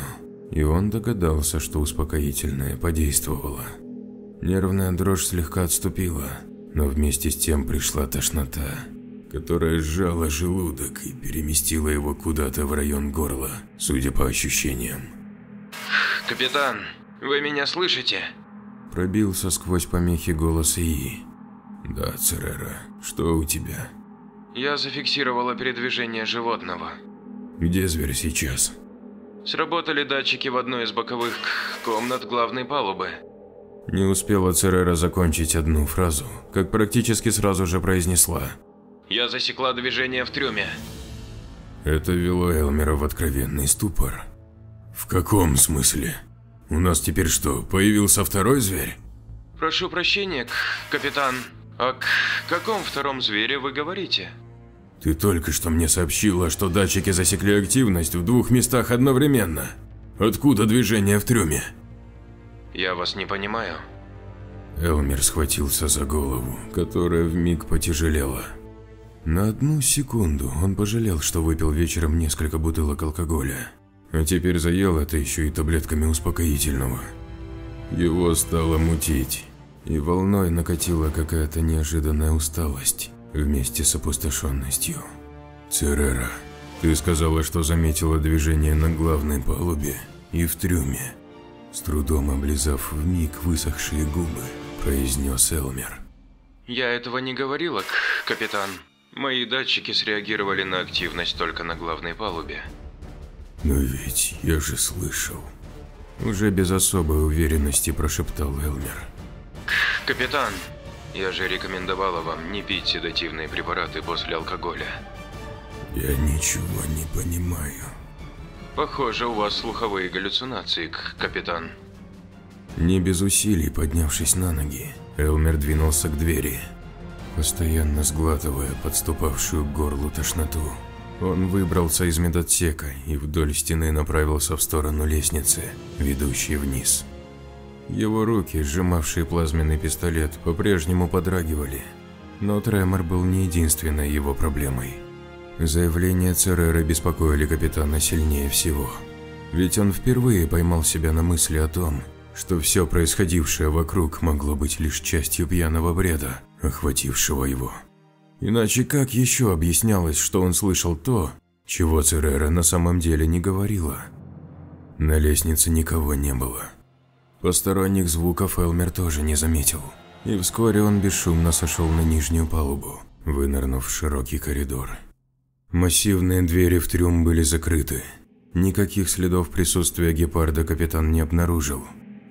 [SPEAKER 1] и он догадался, что успокоительное подействовало. Нервная дрожь слегка отступила, но вместе с тем пришла тошнота, которая сжала желудок и переместила его куда-то в район горла, судя по ощущениям.
[SPEAKER 2] «Капитан, вы меня слышите?»
[SPEAKER 1] Пробился сквозь помехи голос Ии. «Да, Церера, что у тебя?»
[SPEAKER 2] «Я зафиксировала передвижение животного».
[SPEAKER 1] «Где зверь сейчас?»
[SPEAKER 2] Сработали датчики в одной из боковых комнат главной палубы.
[SPEAKER 1] Не успела Церера закончить одну фразу, как практически сразу же произнесла.
[SPEAKER 2] «Я засекла движение в трюме».
[SPEAKER 1] Это ввело Элмера в откровенный ступор. «В каком смысле? У нас теперь что, появился второй зверь?»
[SPEAKER 2] «Прошу прощения, капитан. О каком втором звере вы говорите?»
[SPEAKER 1] «Ты только что мне сообщила, что датчики засекли активность в двух местах одновременно. Откуда движение в трюме?»
[SPEAKER 2] Я вас не понимаю.
[SPEAKER 1] Элмер схватился за голову, которая вмиг потяжелела. На одну секунду он пожалел, что выпил вечером несколько бутылок алкоголя, а теперь заел это еще и таблетками успокоительного. Его стало мутить, и волной накатила какая-то неожиданная усталость вместе с опустошенностью. Церера, ты сказала, что заметила движение на главной палубе и в трюме. С трудом облизав вмиг высохшие губы, произнес Элмер.
[SPEAKER 2] «Я этого не говорила, капитан. Мои датчики среагировали на активность только на главной палубе».
[SPEAKER 1] «Но ведь я же слышал». Уже без особой уверенности прошептал Элмер.
[SPEAKER 2] «Капитан, я же рекомендовала вам не пить седативные препараты после алкоголя».
[SPEAKER 1] «Я ничего не понимаю».
[SPEAKER 2] Похоже, у вас слуховые галлюцинации, капитан.
[SPEAKER 1] Не без усилий поднявшись на ноги, Элмер двинулся к двери, постоянно сглатывая подступавшую к горлу тошноту. Он выбрался из медотсека и вдоль стены направился в сторону лестницы, ведущей вниз. Его руки, сжимавшие плазменный пистолет, по-прежнему подрагивали, но тремор был не единственной его проблемой. Заявления Цереры беспокоили капитана сильнее всего. Ведь он впервые поймал себя на мысли о том, что все происходившее вокруг могло быть лишь частью пьяного бреда, охватившего его. Иначе как еще объяснялось, что он слышал то, чего Церера на самом деле не говорила? На лестнице никого не было. Посторонних звуков Элмер тоже не заметил, и вскоре он бесшумно сошел на нижнюю палубу, вынырнув в широкий коридор. Массивные двери в трюм были закрыты. Никаких следов присутствия гепарда капитан не обнаружил,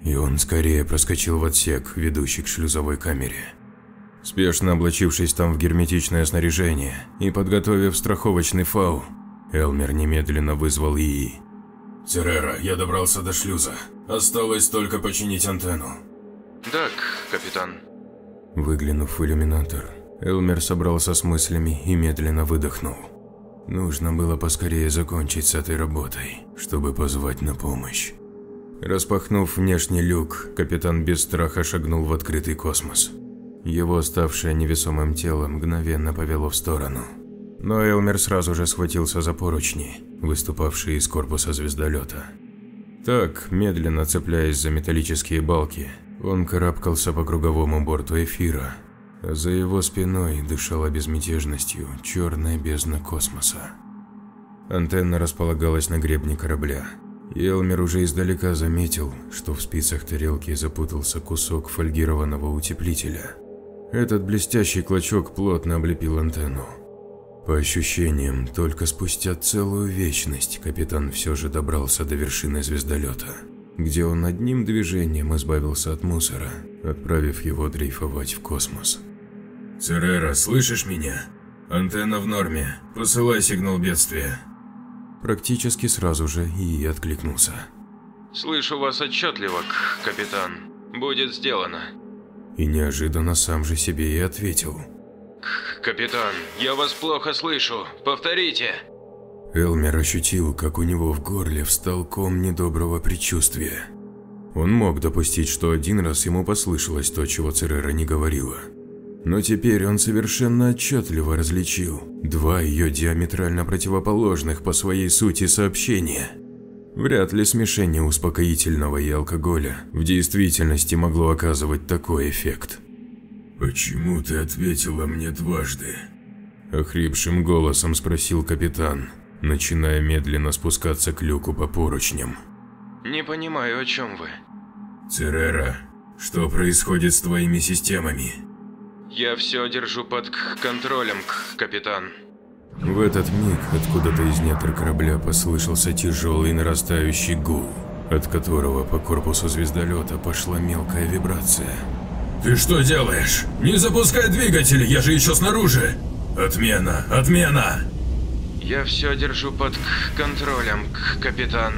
[SPEAKER 1] и он скорее проскочил в отсек, ведущий к шлюзовой камере. Спешно облачившись там в герметичное снаряжение и подготовив страховочный фау, Элмер немедленно вызвал ИИ. «Церера, я добрался до шлюза. Осталось только починить антенну».
[SPEAKER 2] «Так, капитан».
[SPEAKER 1] Выглянув в иллюминатор, Элмер собрался с мыслями и медленно выдохнул. Нужно было поскорее закончить с этой работой, чтобы позвать на помощь. Распахнув внешний люк, капитан без страха шагнул в открытый космос. Его ставшее невесомым тело мгновенно повело в сторону. Но Элмер сразу же схватился за поручни, выступавшие из корпуса звездолета. Так, медленно цепляясь за металлические балки, он карабкался по круговому борту эфира, за его спиной дышала безмятежностью черная бездна космоса. Антенна располагалась на гребне корабля, Елмер уже издалека заметил, что в спицах тарелки запутался кусок фольгированного утеплителя. Этот блестящий клочок плотно облепил антенну. По ощущениям, только спустя целую вечность капитан все же добрался до вершины звездолета, где он одним движением избавился от мусора, отправив его дрейфовать в космос.
[SPEAKER 3] «Церера, слышишь меня? Антенна в норме. Посылай сигнал бедствия».
[SPEAKER 1] Практически сразу же и откликнулся.
[SPEAKER 2] Слышу вас отчетливо, капитан. Будет сделано.
[SPEAKER 1] И неожиданно сам же себе и ответил.
[SPEAKER 2] Капитан, я вас плохо слышу. Повторите.
[SPEAKER 1] Элмер ощутил, как у него в горле встал ком недоброго предчувствия. Он мог допустить, что один раз ему послышалось то, чего Церера не говорила. Но теперь он совершенно отчетливо различил два ее диаметрально противоположных по своей сути сообщения. Вряд ли смешение успокоительного и алкоголя в действительности могло оказывать такой эффект.
[SPEAKER 3] «Почему ты ответила мне дважды?»
[SPEAKER 1] Охрипшим голосом спросил капитан, начиная медленно спускаться к люку по поручням.
[SPEAKER 2] «Не понимаю, о чем вы?»
[SPEAKER 3] «Церера, что происходит с твоими системами?»
[SPEAKER 2] Я все держу под контролем, капитан.
[SPEAKER 1] В этот миг откуда-то из недр корабля послышался тяжелый нарастающий гул, от которого по корпусу звездолета пошла мелкая вибрация.
[SPEAKER 3] «Ты что делаешь? Не запускай двигатели, я же еще снаружи! Отмена, отмена!»
[SPEAKER 2] Я все держу под контролем, капитан.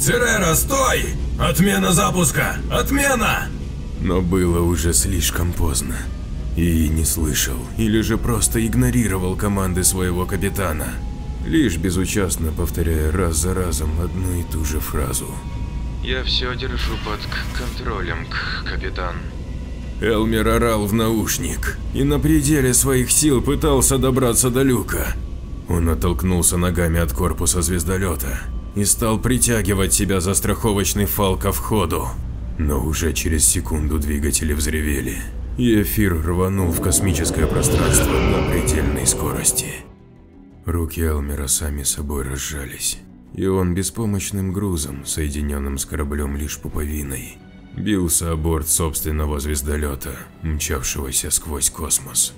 [SPEAKER 3] Церера, стой! Отмена запуска! Отмена!
[SPEAKER 1] Но было уже слишком поздно. И не слышал, или же просто игнорировал команды своего капитана, лишь безучастно повторяя раз за разом одну и ту же фразу.
[SPEAKER 2] «Я все держу под контролем, капитан».
[SPEAKER 1] Элмер орал в наушник и на пределе своих сил пытался добраться до люка. Он оттолкнулся ногами от корпуса звездолета и стал притягивать себя за страховочный фал ко входу. Но уже через секунду двигатели взревели и эфир рванул в космическое пространство на предельной скорости. Руки Элмера сами собой разжались, и он беспомощным грузом, соединенным с кораблем лишь пуповиной, бился о борт собственного звездолета, мчавшегося сквозь космос.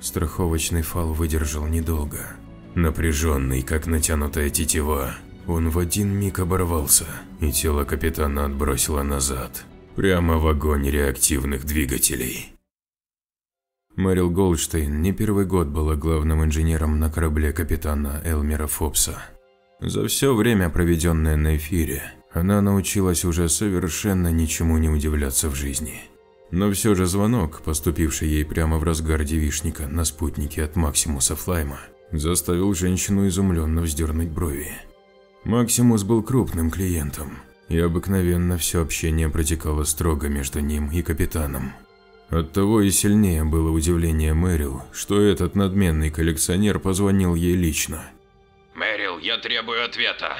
[SPEAKER 1] Страховочный фал выдержал недолго. Напряженный, как натянутая тетива, он в один миг оборвался, и тело капитана отбросило назад, Прямо в огонь реактивных двигателей. Мэрил Голдштейн не первый год была главным инженером на корабле капитана Элмера Фобса. За все время, проведенное на эфире, она научилась уже совершенно ничему не удивляться в жизни. Но все же звонок, поступивший ей прямо в разгар девишника на спутнике от Максимуса Флайма, заставил женщину изумленно вздернуть брови. Максимус был крупным клиентом, и обыкновенно все общение протекало строго между ним и капитаном. Оттого и сильнее было удивление Мэрил, что этот надменный коллекционер позвонил ей лично.
[SPEAKER 2] «Мэрил, я требую ответа».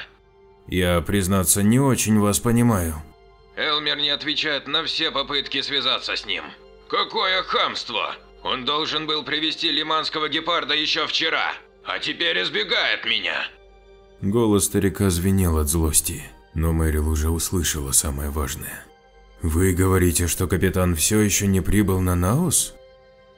[SPEAKER 1] «Я, признаться, не очень вас понимаю».
[SPEAKER 2] Элмер не отвечает на все попытки связаться с ним. Какое хамство! Он должен был привести лиманского гепарда еще вчера, а теперь избегает меня.
[SPEAKER 1] Голос старика звенел от злости но Мэрил уже услышала самое важное. «Вы говорите, что капитан все еще не прибыл на Наус?»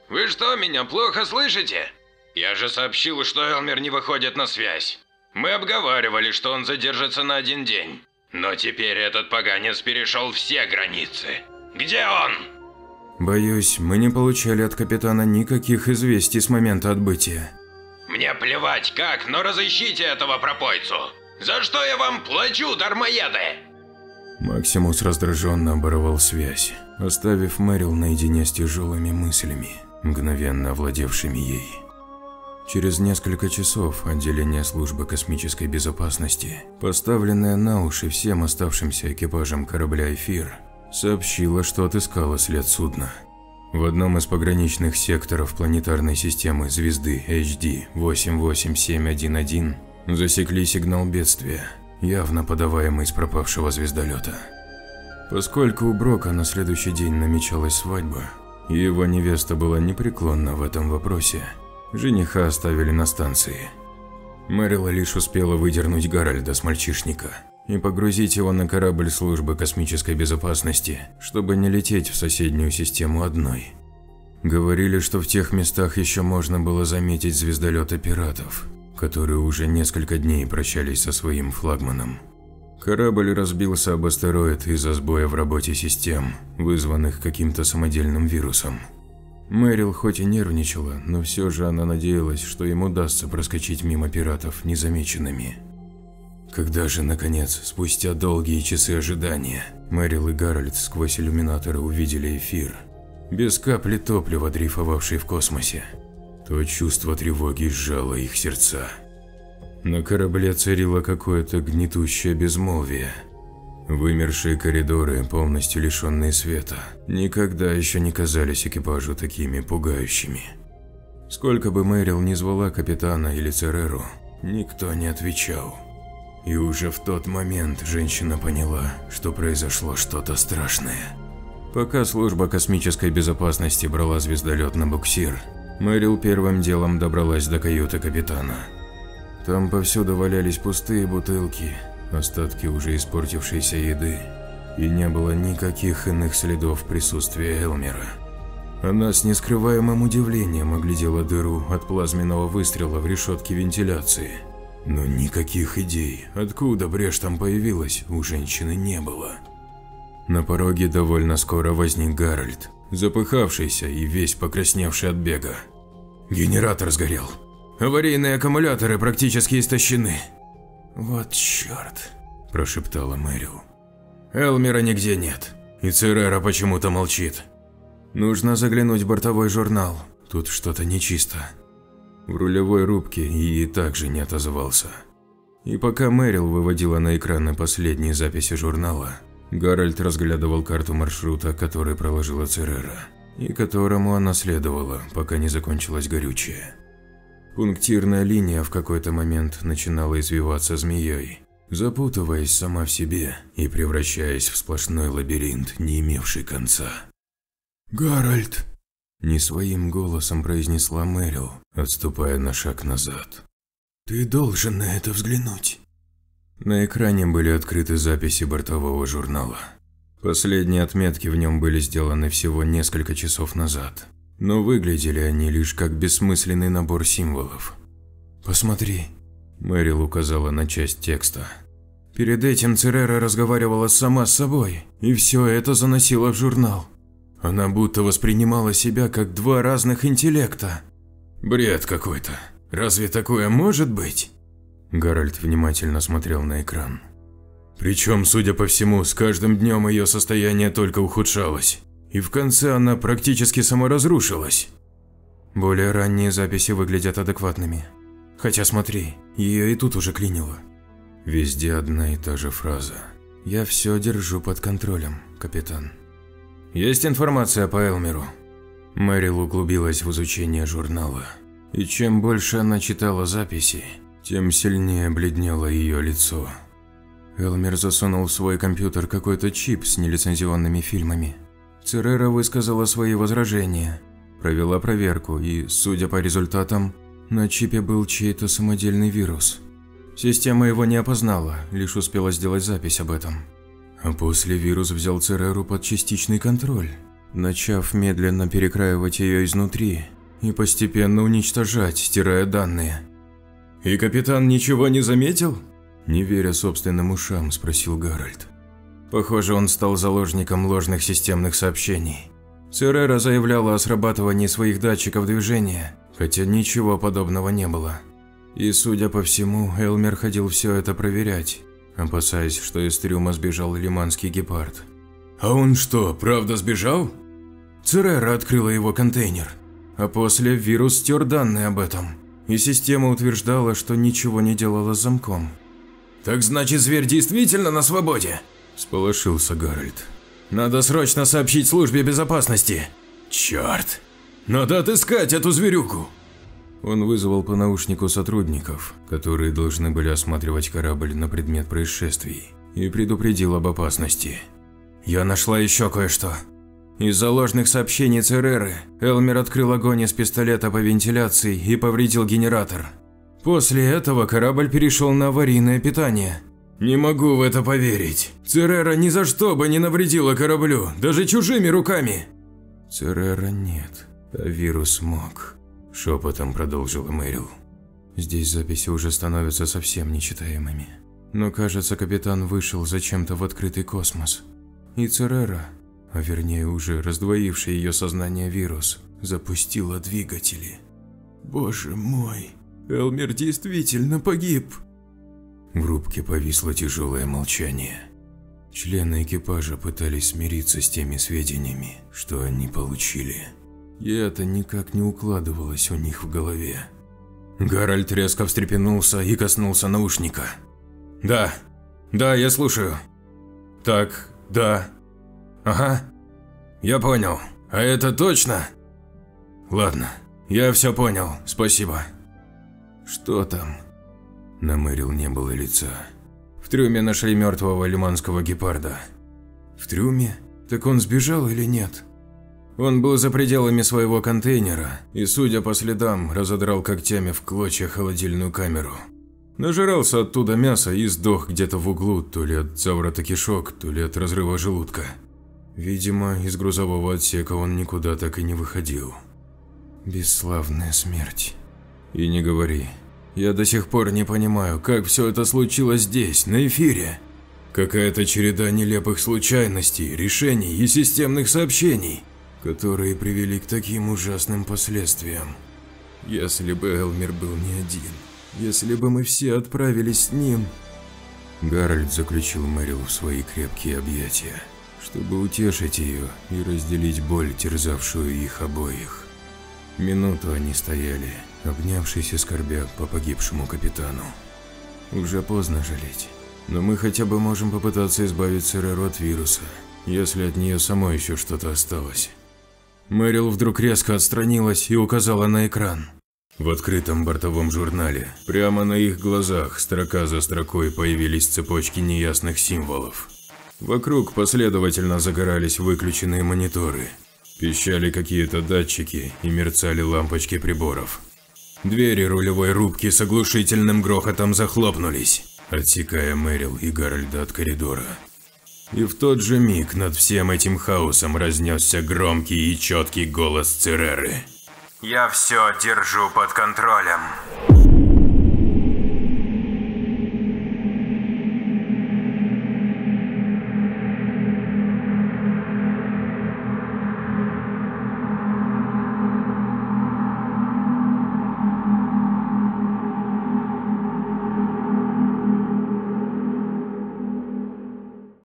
[SPEAKER 2] «Вы что, меня плохо слышите? Я же сообщил, что Элмер не выходит на связь. Мы обговаривали, что он задержится на один день. Но теперь этот поганец перешел все границы. Где он?»
[SPEAKER 1] «Боюсь, мы не получали от капитана никаких известий с момента отбытия».
[SPEAKER 2] «Мне плевать как, но разыщите этого пропойцу. За что я вам плачу, дармоеды?
[SPEAKER 1] Максимус раздраженно оборвал связь, оставив Мэрил наедине с тяжелыми мыслями, мгновенно овладевшими ей. Через несколько часов отделение службы космической безопасности, поставленное на уши всем оставшимся экипажем корабля «Эфир», сообщило, что отыскало след судна. В одном из пограничных секторов планетарной системы звезды HD 88711 засекли сигнал бедствия, явно подаваемый с пропавшего звездолета. Поскольку у Брока на следующий день намечалась свадьба, его невеста была непреклонна в этом вопросе, жениха оставили на станции. Мэрила лишь успела выдернуть Гарольда с мальчишника и погрузить его на корабль службы космической безопасности, чтобы не лететь в соседнюю систему одной. Говорили, что в тех местах еще можно было заметить звездолеты пиратов, которые уже несколько дней прощались со своим флагманом. Корабль разбился об астероид из-за сбоя в работе систем, вызванных каким-то самодельным вирусом. Мэрил хоть и нервничала, но все же она надеялась, что им удастся проскочить мимо пиратов незамеченными. Когда же, наконец, спустя долгие часы ожидания, Мэрил и Гарольд сквозь иллюминаторы увидели эфир, без капли топлива, дрейфовавший в космосе, то чувство тревоги сжало их сердца. На корабле царило какое-то гнетущее безмолвие. Вымершие коридоры, полностью лишенные света, никогда еще не казались экипажу такими пугающими. Сколько бы Мэрил ни звала капитана или Цереру, никто не отвечал. И уже в тот момент женщина поняла, что произошло что-то страшное. Пока служба космической безопасности брала звездолет на буксир, Мэрил первым делом добралась до каюты капитана. Там повсюду валялись пустые бутылки, остатки уже испортившейся еды, и не было никаких иных следов присутствия Элмера. Она с нескрываемым удивлением оглядела дыру от плазменного выстрела в решетке вентиляции – но никаких идей, откуда брешь там появилась, у женщины не было. На пороге довольно скоро возник Гарольд, запыхавшийся и весь покрасневший от бега. Генератор сгорел. Аварийные аккумуляторы практически истощены. «Вот черт», – прошептала Мэрил. «Элмера нигде нет, и Церера почему-то молчит. Нужно заглянуть в бортовой журнал, тут что-то нечисто». В рулевой рубке и также не отозвался. И пока Мэрил выводила на экраны последние записи журнала, Гарольд разглядывал карту маршрута, который проложила Церера, и которому она следовала, пока не закончилось горючее. Пунктирная линия в какой-то момент начинала извиваться змеей, запутываясь сама в себе и превращаясь в сплошной лабиринт, не имевший конца. «Гарольд!» Не своим голосом произнесла Мэрил, отступая на шаг назад. «Ты должен на это взглянуть». На экране были открыты записи бортового журнала. Последние отметки в нем были сделаны всего несколько часов назад, но выглядели они лишь как бессмысленный набор символов. «Посмотри», – Мэрил указала на часть текста. Перед этим Церера разговаривала сама с собой, и все это заносила в журнал. Она будто воспринимала себя как два разных интеллекта. Бред какой-то. Разве такое может быть? Гарольд внимательно смотрел на экран. Причем, судя по всему, с каждым днем ее состояние только ухудшалось. И в конце она практически саморазрушилась. Более ранние записи выглядят адекватными. Хотя смотри, ее и тут уже клинило. Везде одна и та же фраза. «Я все держу под контролем, капитан». Есть информация по Элмеру?» Мэрил углубилась в изучение журнала. И чем больше она читала записи, тем сильнее бледнело ее лицо. Элмер засунул в свой компьютер какой-то чип с нелицензионными фильмами. Церера высказала свои возражения, провела проверку и, судя по результатам, на чипе был чей-то самодельный вирус. Система его не опознала, лишь успела сделать запись об этом. А после вирус взял Цереру под частичный контроль, начав медленно перекраивать ее изнутри и постепенно уничтожать, стирая данные. «И капитан ничего не заметил?» Не веря собственным ушам, спросил Гарольд. Похоже, он стал заложником ложных системных сообщений. Церера заявляла о срабатывании своих датчиков движения, хотя ничего подобного не было. И, судя по всему, Элмер ходил все это проверять, опасаясь, что из трюма сбежал лиманский гепард. «А он что, правда сбежал?» Церера открыла его контейнер, а после вирус стер данные об этом, и система утверждала, что ничего не делала с замком. «Так значит, зверь действительно на свободе?» – сполошился Гарольд. «Надо срочно сообщить службе безопасности!» «Черт! Надо отыскать эту зверюку!» Он вызвал по наушнику сотрудников, которые должны были осматривать корабль на предмет происшествий, и предупредил об опасности. «Я нашла еще кое-что». Из-за ложных сообщений Цереры, Элмер открыл огонь из пистолета по вентиляции и повредил генератор. После этого корабль перешел на аварийное питание.
[SPEAKER 3] Не могу в это поверить. Церера ни за что бы не навредила кораблю, даже чужими руками.
[SPEAKER 1] Церера нет, а вирус мог, шепотом продолжила Мэрил. Здесь записи уже становятся совсем нечитаемыми. Но кажется, капитан вышел зачем-то в открытый космос. И Церера, а вернее уже раздвоивший ее сознание вирус, запустила двигатели. Боже мой, Элмер действительно погиб. В рубке повисло тяжелое молчание. Члены экипажа пытались смириться с теми сведениями, что они получили. И это никак не укладывалось у них в голове. Гарольд резко встрепенулся и коснулся наушника.
[SPEAKER 3] «Да, да, я слушаю. Так, да. Ага. Я понял. А это точно?» «Ладно, я все понял, спасибо».
[SPEAKER 1] «Что там?» На Мэрил не было лица.
[SPEAKER 3] В трюме нашли мертвого лиманского гепарда.
[SPEAKER 1] В трюме? Так он сбежал или нет?
[SPEAKER 3] Он был за пределами своего контейнера и, судя по следам, разодрал когтями в клочья холодильную камеру. Нажирался оттуда мяса и сдох где-то в углу, то ли от заворота кишок, то ли от разрыва желудка. Видимо, из грузового отсека он никуда так и не выходил.
[SPEAKER 1] Бесславная смерть.
[SPEAKER 3] И не говори. Я до сих пор не понимаю, как все это случилось здесь, на эфире. Какая-то череда нелепых случайностей, решений и системных сообщений, которые привели к таким ужасным последствиям. Если бы Элмер был не один, если бы мы все отправились с ним...
[SPEAKER 1] Гарольд заключил Мэрил в свои крепкие объятия, чтобы утешить ее и разделить боль, терзавшую их обоих. Минуту они стояли, обнявшись и скорбя по погибшему капитану. Уже поздно жалеть, но мы хотя бы можем попытаться избавить Цереру от вируса, если от нее самой еще что-то осталось.
[SPEAKER 3] Мэрил вдруг резко отстранилась и указала на экран. В открытом бортовом журнале, прямо на их глазах, строка за строкой появились цепочки неясных символов. Вокруг последовательно загорались выключенные мониторы, пищали какие-то датчики и мерцали лампочки приборов. Двери рулевой рубки с оглушительным грохотом захлопнулись, отсекая Мэрил и Гарольда от коридора. И в тот же миг над всем этим хаосом разнесся громкий и четкий голос Цереры.
[SPEAKER 4] «Я все держу под контролем».